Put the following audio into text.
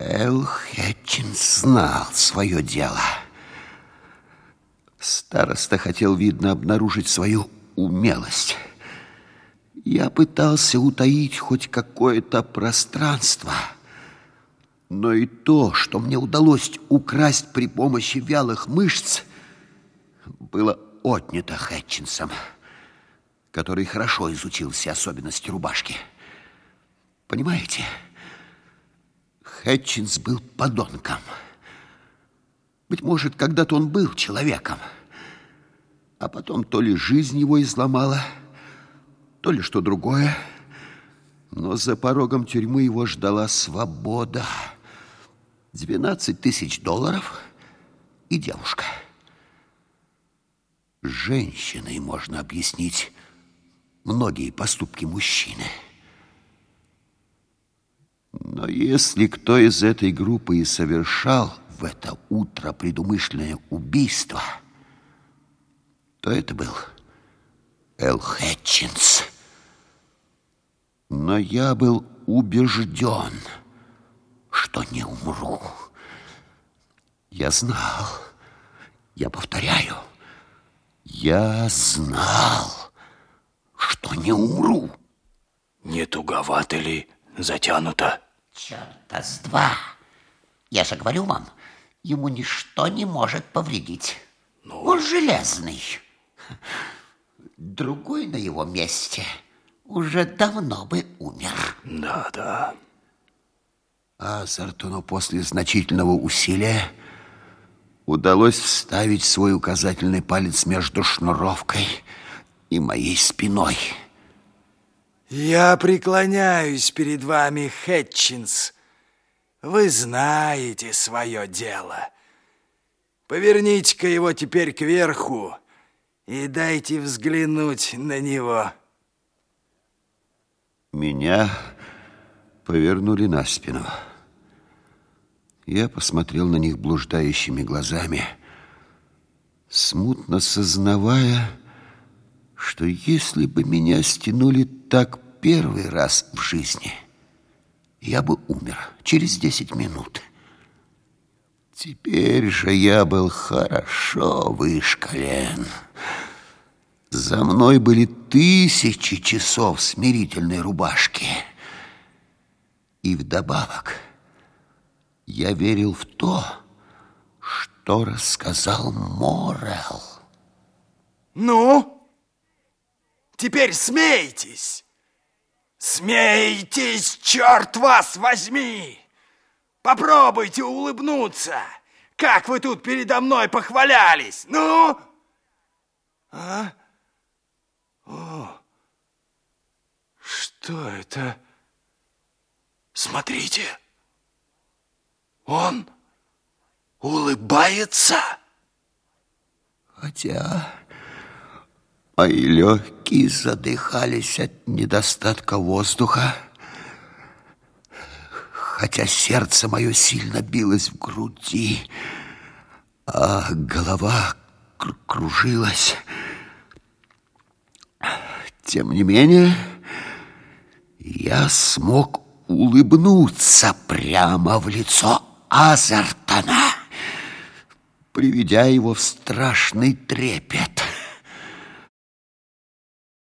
Эл Хэтчинс знал свое дело. Староста хотел, видно, обнаружить свою умелость. Я пытался утаить хоть какое-то пространство, но и то, что мне удалось украсть при помощи вялых мышц, было отнято Хэтчинсом, который хорошо изучил все особенности рубашки. Понимаете? Понимаете? Хэтчинс был подонком. Быть может, когда-то он был человеком, а потом то ли жизнь его изломала, то ли что другое, но за порогом тюрьмы его ждала свобода. 12 тысяч долларов и девушка. Женщиной можно объяснить многие поступки мужчины. Но если кто из этой группы и совершал в это утро предумышленное убийство, то это был Эл Хэтчинс. Но я был убежден, что не умру. Я знал, я повторяю, я знал, что не умру. Не туговато ли затянуто? Черта с два. Я же говорю вам, ему ничто не может повредить. Ну... Он железный. Другой на его месте уже давно бы умер. Да, да. Азартону после значительного усилия удалось вставить свой указательный палец между шнуровкой и моей спиной. Я преклоняюсь перед вами, Хэтчинс. Вы знаете свое дело. Поверните-ка его теперь кверху и дайте взглянуть на него. Меня повернули на спину. Я посмотрел на них блуждающими глазами, смутно сознавая, что если бы меня стянули так первый раз в жизни, я бы умер через десять минут. Теперь же я был хорошо вышкален. За мной были тысячи часов смирительной рубашки. И вдобавок я верил в то, что рассказал Морел. Ну? Теперь смейтесь! Смейтесь, черт вас возьми! Попробуйте улыбнуться! Как вы тут передо мной похвалялись! Ну? А? О! Что это? Смотрите! Он улыбается? Хотя мои легкие задыхались от недостатка воздуха, хотя сердце мое сильно билось в груди, а голова кружилась. Тем не менее, я смог улыбнуться прямо в лицо Азертона, приведя его в страшный трепет.